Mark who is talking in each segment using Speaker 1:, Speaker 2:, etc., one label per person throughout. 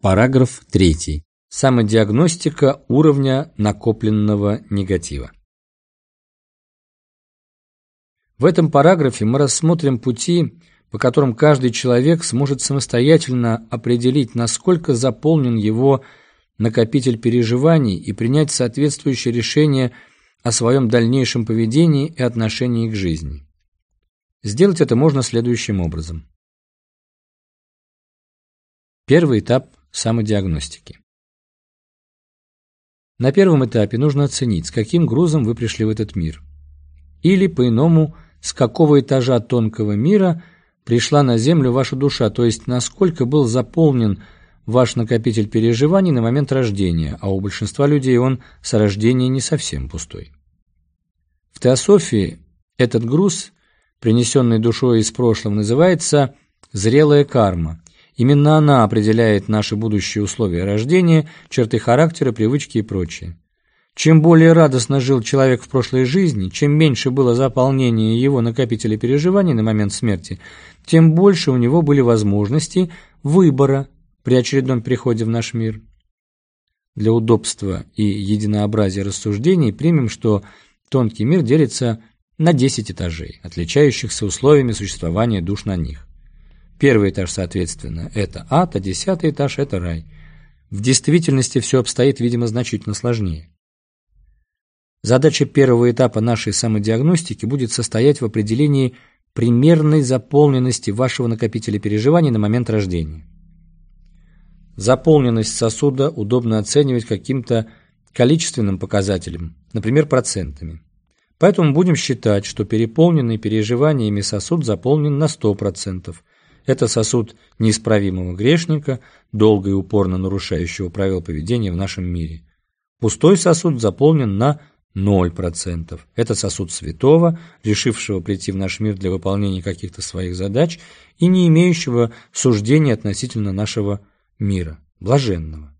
Speaker 1: Параграф 3. Самодиагностика уровня накопленного негатива. В этом параграфе мы рассмотрим пути, по которым каждый человек сможет самостоятельно определить, насколько заполнен его накопитель переживаний и принять соответствующее решение о своем дальнейшем поведении и отношении к жизни. Сделать это можно следующим образом. Первый этап самодиагностики. На первом этапе нужно оценить, с каким грузом вы пришли в этот мир. Или, по-иному, с какого этажа тонкого мира пришла на Землю ваша душа, то есть насколько был заполнен ваш накопитель переживаний на момент рождения, а у большинства людей он с рождения не совсем пустой. В теософии этот груз, принесенный душой из прошлого, называется «зрелая карма», Именно она определяет наши будущие условия рождения, черты характера, привычки и прочее. Чем более радостно жил человек в прошлой жизни, чем меньше было заполнения его накопителя переживаний на момент смерти, тем больше у него были возможности выбора при очередном приходе в наш мир. Для удобства и единообразия рассуждений примем, что тонкий мир делится на 10 этажей, отличающихся условиями существования душ на них. Первый этаж, соответственно, это ад, а десятый этаж – это рай. В действительности все обстоит, видимо, значительно сложнее. Задача первого этапа нашей самодиагностики будет состоять в определении примерной заполненности вашего накопителя переживаний на момент рождения. Заполненность сосуда удобно оценивать каким-то количественным показателем, например, процентами. Поэтому будем считать, что переполненный переживаниями сосуд заполнен на 100%, это сосуд неисправимого грешника, долго и упорно нарушающего правила поведения в нашем мире. Пустой сосуд заполнен на 0%. Это сосуд святого, решившего прийти в наш мир для выполнения каких-то своих задач и не имеющего суждения относительно нашего мира, блаженного.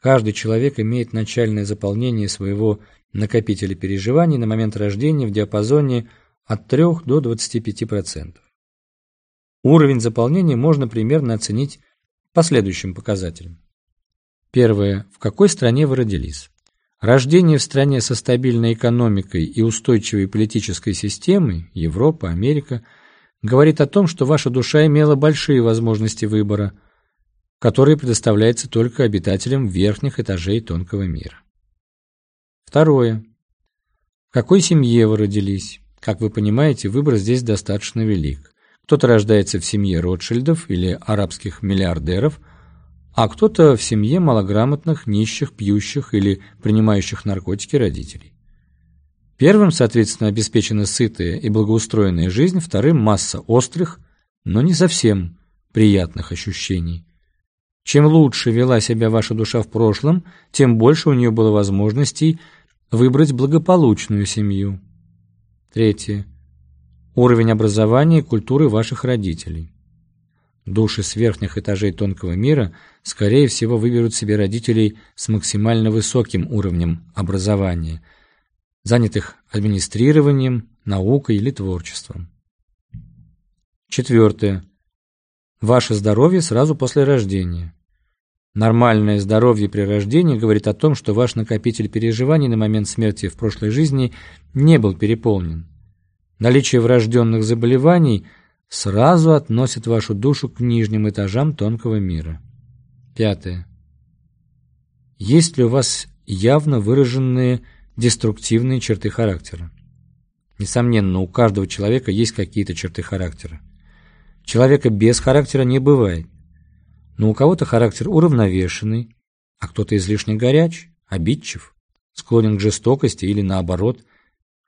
Speaker 1: Каждый человек имеет начальное заполнение своего накопителя переживаний на момент рождения в диапазоне от 3 до 25%. Уровень заполнения можно примерно оценить по следующим показателям. Первое. В какой стране вы родились? Рождение в стране со стабильной экономикой и устойчивой политической системой, Европа, Америка, говорит о том, что ваша душа имела большие возможности выбора, которые предоставляются только обитателям верхних этажей тонкого мира. Второе. В какой семье вы родились? Как вы понимаете, выбор здесь достаточно велик. Кто-то рождается в семье Ротшильдов или арабских миллиардеров, а кто-то в семье малограмотных, нищих, пьющих или принимающих наркотики родителей. Первым, соответственно, обеспечена сытая и благоустроенная жизнь, вторым – масса острых, но не совсем приятных ощущений. Чем лучше вела себя ваша душа в прошлом, тем больше у нее было возможностей выбрать благополучную семью. Третье уровень образования и культуры ваших родителей. Души с верхних этажей тонкого мира, скорее всего, выберут себе родителей с максимально высоким уровнем образования, занятых администрированием, наукой или творчеством. Четвертое. Ваше здоровье сразу после рождения. Нормальное здоровье при рождении говорит о том, что ваш накопитель переживаний на момент смерти в прошлой жизни не был переполнен. Наличие врожденных заболеваний сразу относит вашу душу к нижним этажам тонкого мира. Пятое. Есть ли у вас явно выраженные деструктивные черты характера? Несомненно, у каждого человека есть какие-то черты характера. Человека без характера не бывает. Но у кого-то характер уравновешенный, а кто-то излишне горяч, обидчив, склонен к жестокости или наоборот,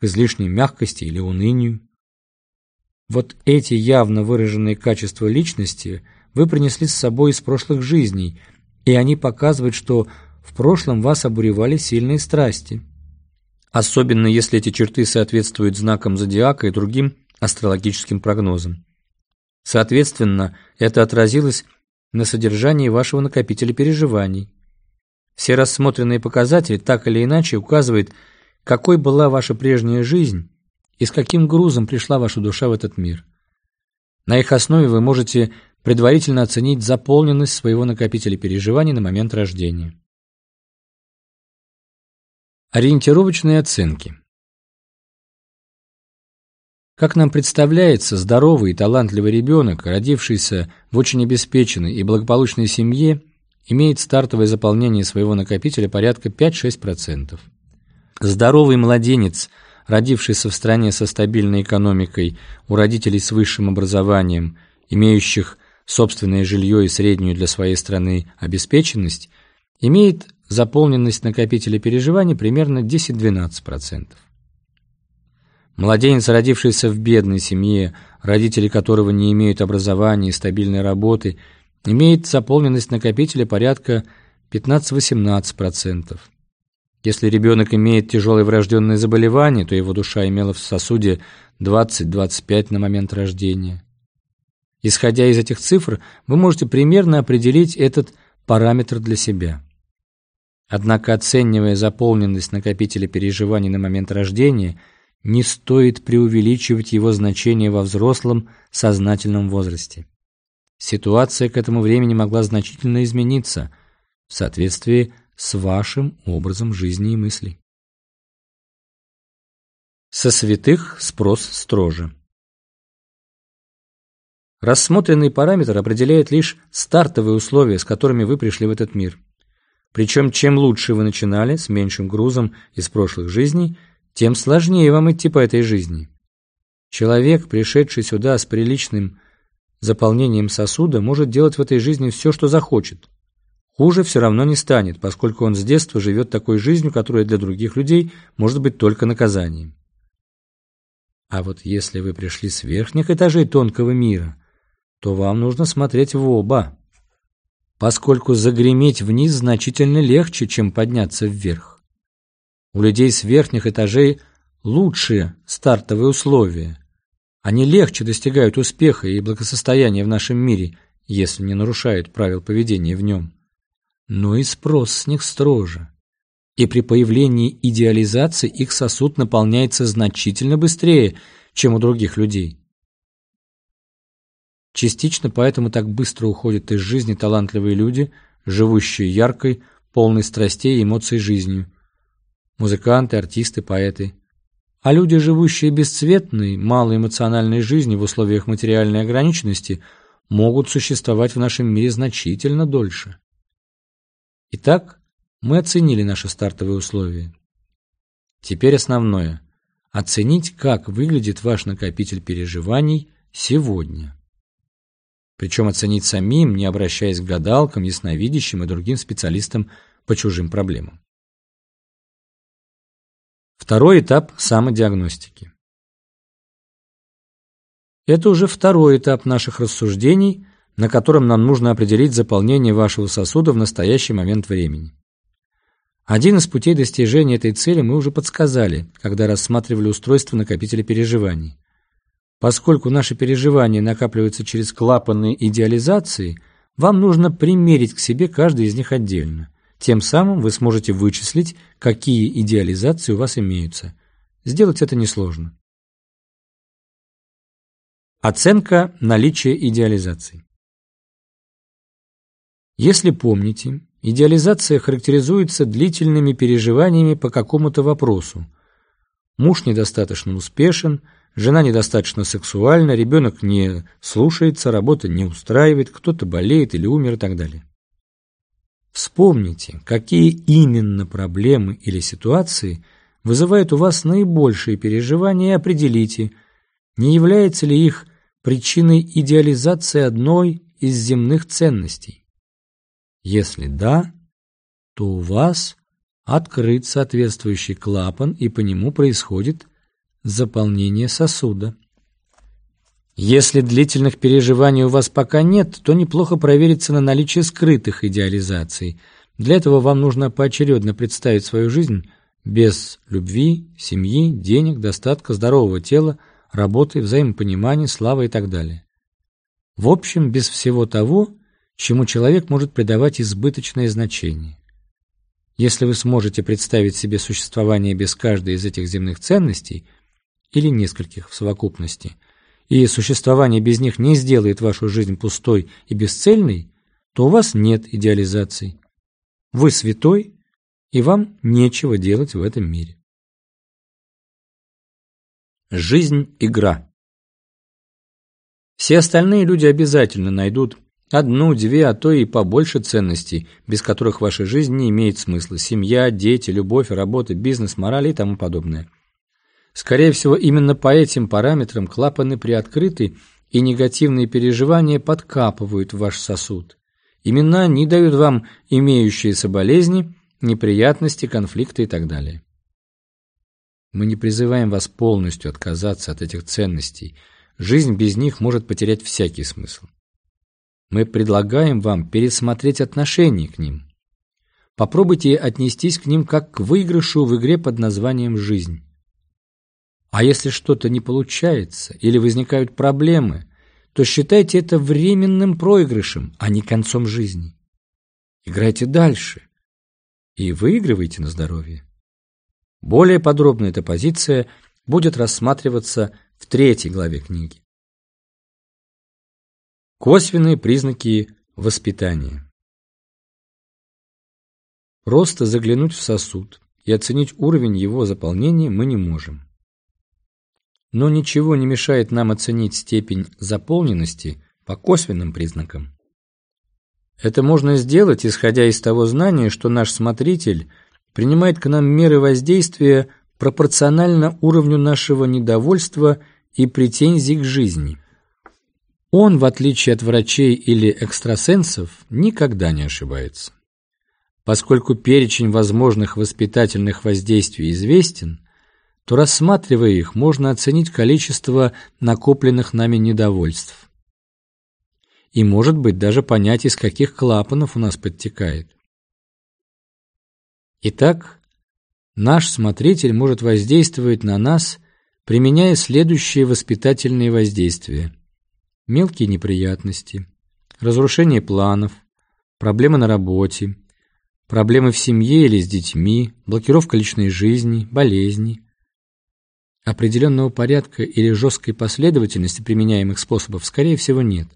Speaker 1: излишней мягкости или унынию. Вот эти явно выраженные качества личности вы принесли с собой из прошлых жизней, и они показывают, что в прошлом вас обуревали сильные страсти. Особенно если эти черты соответствуют знакам зодиака и другим астрологическим прогнозам. Соответственно, это отразилось на содержании вашего накопителя переживаний. Все рассмотренные показатели так или иначе указывают какой была ваша прежняя жизнь и с каким грузом пришла ваша душа в этот мир. На их основе вы можете предварительно оценить заполненность своего накопителя переживаний на момент рождения. Ориентировочные оценки. Как нам представляется, здоровый и талантливый ребенок, родившийся в очень обеспеченной и благополучной семье, имеет стартовое заполнение своего накопителя порядка 5-6%. Здоровый младенец, родившийся в стране со стабильной экономикой, у родителей с высшим образованием, имеющих собственное жилье и среднюю для своей страны обеспеченность, имеет заполненность накопителя переживаний примерно 10-12%. Младенец, родившийся в бедной семье, родители которого не имеют образования и стабильной работы, имеет заполненность накопителя порядка 15-18%. Если ребенок имеет тяжелое врожденное заболевание, то его душа имела в сосуде 20-25 на момент рождения. Исходя из этих цифр, вы можете примерно определить этот параметр для себя. Однако, оценивая заполненность накопителя переживаний на момент рождения – не стоит преувеличивать его значение во взрослом сознательном возрасте. Ситуация к этому времени могла значительно измениться в соответствии с вашим образом жизни и мыслей. Со святых спрос строже. Рассмотренный параметр определяет лишь стартовые условия, с которыми вы пришли в этот мир. Причем чем лучше вы начинали, с меньшим грузом из прошлых жизней – тем сложнее вам идти по этой жизни. Человек, пришедший сюда с приличным заполнением сосуда, может делать в этой жизни все, что захочет. Хуже все равно не станет, поскольку он с детства живет такой жизнью, которая для других людей может быть только наказанием. А вот если вы пришли с верхних этажей тонкого мира, то вам нужно смотреть в оба, поскольку загреметь вниз значительно легче, чем подняться вверх. У людей с верхних этажей лучшие стартовые условия. Они легче достигают успеха и благосостояния в нашем мире, если не нарушают правил поведения в нем. Но и спрос с них строже. И при появлении идеализации их сосуд наполняется значительно быстрее, чем у других людей. Частично поэтому так быстро уходят из жизни талантливые люди, живущие яркой, полной страстей и эмоций жизнью, музыканты, артисты, поэты. А люди, живущие бесцветной, малоэмоциональной жизнью в условиях материальной ограниченности, могут существовать в нашем мире значительно дольше. Итак, мы оценили наши стартовые условия. Теперь основное – оценить, как выглядит ваш накопитель переживаний сегодня. Причем оценить самим, не обращаясь к гадалкам, ясновидящим и другим специалистам по чужим проблемам. Второй этап самодиагностики. Это уже второй этап наших рассуждений, на котором нам нужно определить заполнение вашего сосуда в настоящий момент времени. Один из путей достижения этой цели мы уже подсказали, когда рассматривали устройство накопителя переживаний. Поскольку наши переживания накапливаются через клапаны идеализации, вам нужно примерить к себе каждый из них отдельно. Тем самым вы сможете вычислить, какие идеализации у вас имеются. Сделать это несложно. Оценка наличия идеализаций. Если помните, идеализация характеризуется длительными переживаниями по какому-то вопросу. Муж недостаточно успешен, жена недостаточно сексуальна, ребенок не слушается, работа не устраивает, кто-то болеет или умер и так далее. Вспомните, какие именно проблемы или ситуации вызывают у вас наибольшие переживания и определите, не является ли их причиной идеализации одной из земных ценностей. Если да, то у вас открыт соответствующий клапан и по нему происходит заполнение сосуда. Если длительных переживаний у вас пока нет, то неплохо провериться на наличие скрытых идеализаций. Для этого вам нужно поочередно представить свою жизнь без любви, семьи, денег, достатка, здорового тела, работы, взаимопонимания, славы и так далее. В общем, без всего того, чему человек может придавать избыточное значение. Если вы сможете представить себе существование без каждой из этих земных ценностей, или нескольких в совокупности – и существование без них не сделает вашу жизнь пустой и бесцельной, то у вас нет идеализаций. Вы святой, и вам нечего делать в этом мире. Жизнь – игра. Все остальные люди обязательно найдут одну, две, а то и побольше ценностей, без которых ваша жизнь не имеет смысла. Семья, дети, любовь, работа, бизнес, мораль и тому подобное. Скорее всего, именно по этим параметрам клапаны приоткрыты, и негативные переживания подкапывают ваш сосуд. Именно они дают вам имеющиеся болезни, неприятности, конфликты и так далее. Мы не призываем вас полностью отказаться от этих ценностей. Жизнь без них может потерять всякий смысл. Мы предлагаем вам пересмотреть отношение к ним. Попробуйте отнестись к ним как к выигрышу в игре под названием «Жизнь». А если что-то не получается или возникают проблемы, то считайте это временным проигрышем, а не концом жизни. Играйте дальше и выигрывайте на здоровье. Более подробно эта позиция будет рассматриваться в третьей главе книги. Косвенные признаки воспитания. Просто заглянуть в сосуд и оценить уровень его заполнения мы не можем. Но ничего не мешает нам оценить степень заполненности по косвенным признакам. Это можно сделать, исходя из того знания, что наш смотритель принимает к нам меры воздействия пропорционально уровню нашего недовольства и претензий к жизни. Он, в отличие от врачей или экстрасенсов, никогда не ошибается. Поскольку перечень возможных воспитательных воздействий известен, то, рассматривая их, можно оценить количество накопленных нами недовольств. И, может быть, даже понять, из каких клапанов у нас подтекает. Итак, наш смотритель может воздействовать на нас, применяя следующие воспитательные воздействия. Мелкие неприятности, разрушение планов, проблемы на работе, проблемы в семье или с детьми, блокировка личной жизни, болезни, Определенного порядка или жесткой последовательности применяемых способов, скорее всего, нет.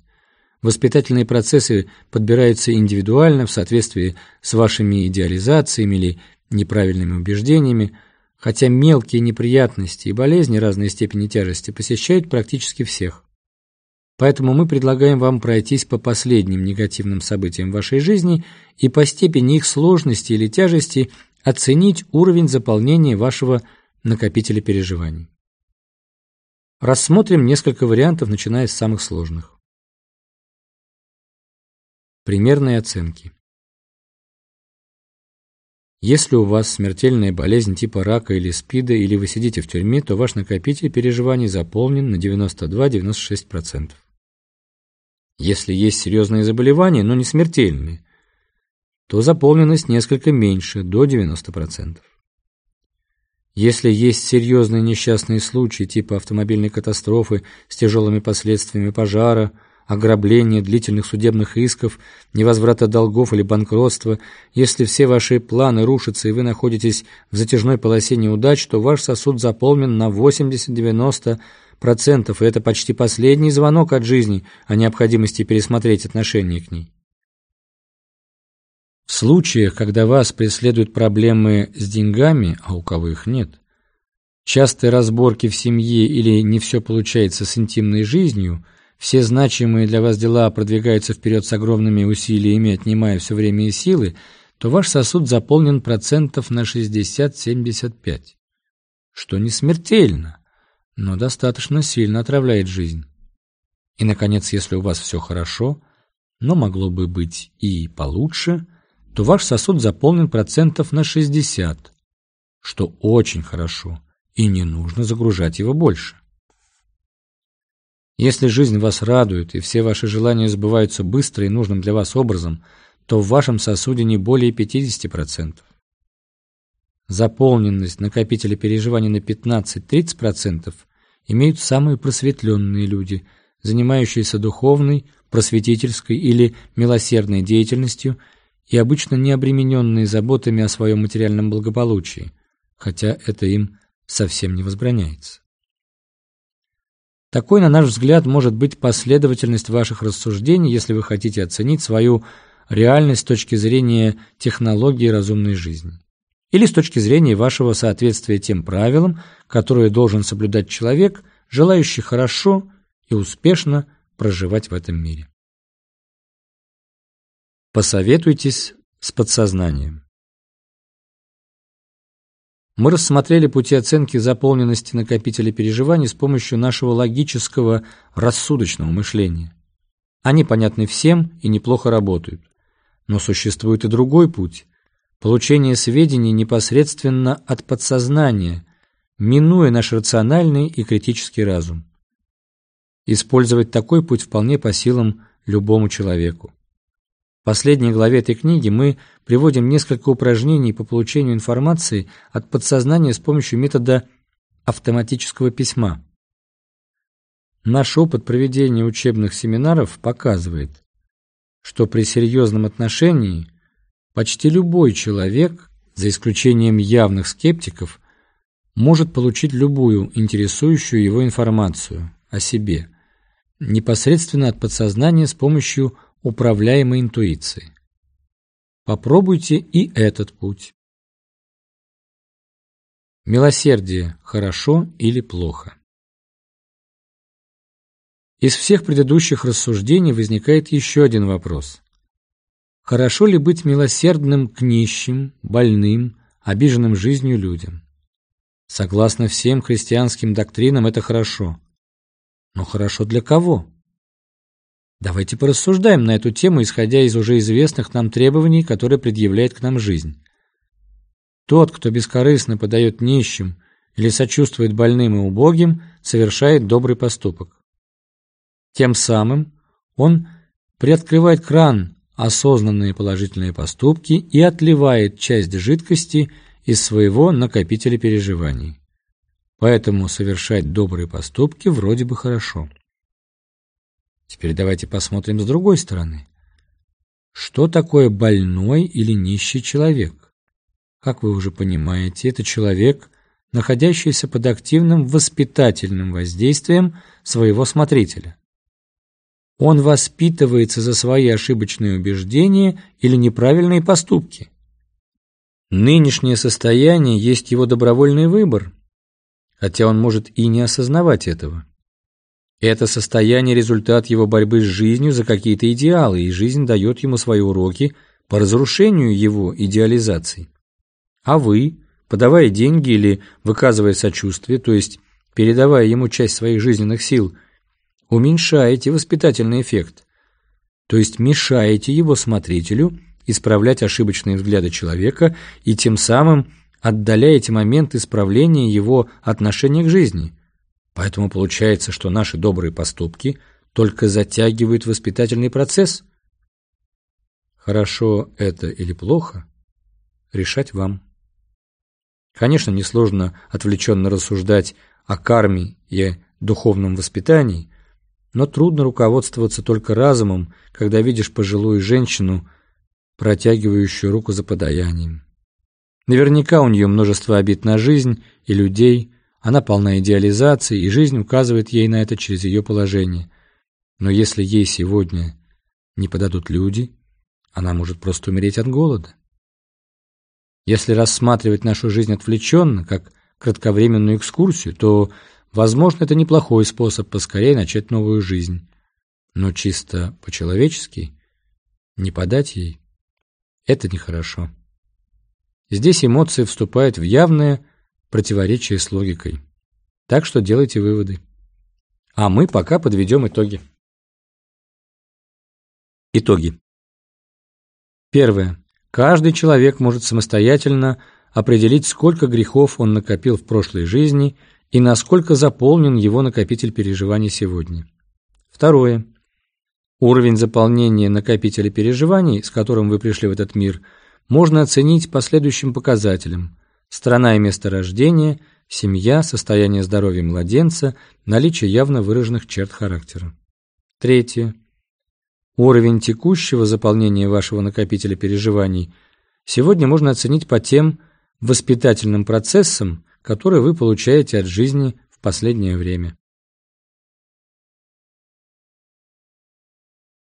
Speaker 1: Воспитательные процессы подбираются индивидуально в соответствии с вашими идеализациями или неправильными убеждениями, хотя мелкие неприятности и болезни разной степени тяжести посещают практически всех. Поэтому мы предлагаем вам пройтись по последним негативным событиям вашей жизни и по степени их сложности или тяжести оценить уровень заполнения вашего накопители переживаний. Рассмотрим несколько вариантов, начиная с самых сложных. Примерные оценки. Если у вас смертельная болезнь типа рака или СПИДа, или вы сидите в тюрьме, то ваш накопитель переживаний заполнен на 92-96%. Если есть серьезные заболевания, но не смертельные, то заполненность несколько меньше, до 90%. Если есть серьезные несчастные случаи типа автомобильной катастрофы с тяжелыми последствиями пожара, ограбления, длительных судебных исков, невозврата долгов или банкротства, если все ваши планы рушатся и вы находитесь в затяжной полосе неудач, то ваш сосуд заполнен на 80-90%, и это почти последний звонок от жизни о необходимости пересмотреть отношение к ней. В случаях, когда вас преследуют проблемы с деньгами, а у кого их нет, частые разборки в семье или не все получается с интимной жизнью, все значимые для вас дела продвигаются вперед с огромными усилиями, отнимая все время и силы, то ваш сосуд заполнен процентов на 60-75, что не смертельно, но достаточно сильно отравляет жизнь. И, наконец, если у вас все хорошо, но могло бы быть и получше – то ваш сосуд заполнен процентов на 60, что очень хорошо, и не нужно загружать его больше. Если жизнь вас радует, и все ваши желания сбываются быстро и нужным для вас образом, то в вашем сосуде не более 50%. Заполненность накопителя переживаний на 15-30% имеют самые просветленные люди, занимающиеся духовной, просветительской или милосердной деятельностью – и обычно не обремененные заботами о своем материальном благополучии, хотя это им совсем не возбраняется. Такой, на наш взгляд, может быть последовательность ваших рассуждений, если вы хотите оценить свою реальность с точки зрения технологии разумной жизни. Или с точки зрения вашего соответствия тем правилам, которые должен соблюдать человек, желающий хорошо и успешно проживать в этом мире. Посоветуйтесь с подсознанием. Мы рассмотрели пути оценки заполненности накопителя переживаний с помощью нашего логического, рассудочного мышления. Они понятны всем и неплохо работают. Но существует и другой путь – получение сведений непосредственно от подсознания, минуя наш рациональный и критический разум. Использовать такой путь вполне по силам любому человеку последней главе этой книги мы приводим несколько упражнений по получению информации от подсознания с помощью метода автоматического письма. Наш опыт проведения учебных семинаров показывает, что при серьезном отношении почти любой человек, за исключением явных скептиков, может получить любую интересующую его информацию о себе непосредственно от подсознания с помощью управляемой интуиции. Попробуйте и этот путь. Милосердие – хорошо или плохо? Из всех предыдущих рассуждений возникает еще один вопрос. Хорошо ли быть милосердным к нищим, больным, обиженным жизнью людям? Согласно всем христианским доктринам, это хорошо. Но хорошо для кого? Давайте порассуждаем на эту тему, исходя из уже известных нам требований, которые предъявляет к нам жизнь. Тот, кто бескорыстно подает нищим или сочувствует больным и убогим, совершает добрый поступок. Тем самым он приоткрывает кран осознанные положительные поступки и отливает часть жидкости из своего накопителя переживаний. Поэтому совершать добрые поступки вроде бы хорошо. Теперь давайте посмотрим с другой стороны. Что такое больной или нищий человек? Как вы уже понимаете, это человек, находящийся под активным воспитательным воздействием своего смотрителя. Он воспитывается за свои ошибочные убеждения или неправильные поступки. Нынешнее состояние есть его добровольный выбор, хотя он может и не осознавать этого. Это состояние – результат его борьбы с жизнью за какие-то идеалы, и жизнь дает ему свои уроки по разрушению его идеализаций. А вы, подавая деньги или выказывая сочувствие, то есть передавая ему часть своих жизненных сил, уменьшаете воспитательный эффект, то есть мешаете его смотрителю исправлять ошибочные взгляды человека и тем самым отдаляете момент исправления его отношения к жизни – Поэтому получается, что наши добрые поступки только затягивают воспитательный процесс. Хорошо это или плохо, решать вам. Конечно, несложно отвлеченно рассуждать о карме и духовном воспитании, но трудно руководствоваться только разумом, когда видишь пожилую женщину, протягивающую руку за подаянием. Наверняка у нее множество обид на жизнь и людей, она полна идеализации, и жизнь указывает ей на это через ее положение. Но если ей сегодня не подадут люди, она может просто умереть от голода. Если рассматривать нашу жизнь отвлеченно, как кратковременную экскурсию, то, возможно, это неплохой способ поскорее начать новую жизнь. Но чисто по-человечески не подать ей – это нехорошо. Здесь эмоции вступают в явное противоречие с логикой. Так что делайте выводы. А мы пока подведем итоги. Итоги. Первое. Каждый человек может самостоятельно определить, сколько грехов он накопил в прошлой жизни и насколько заполнен его накопитель переживаний сегодня. Второе. Уровень заполнения накопителя переживаний, с которым вы пришли в этот мир, можно оценить по следующим показателям – страна и место рождения, семья, состояние здоровья младенца, наличие явно выраженных черт характера. Третье. Уровень текущего заполнения вашего накопителя переживаний сегодня можно оценить по тем воспитательным процессам, которые вы получаете от жизни в последнее время.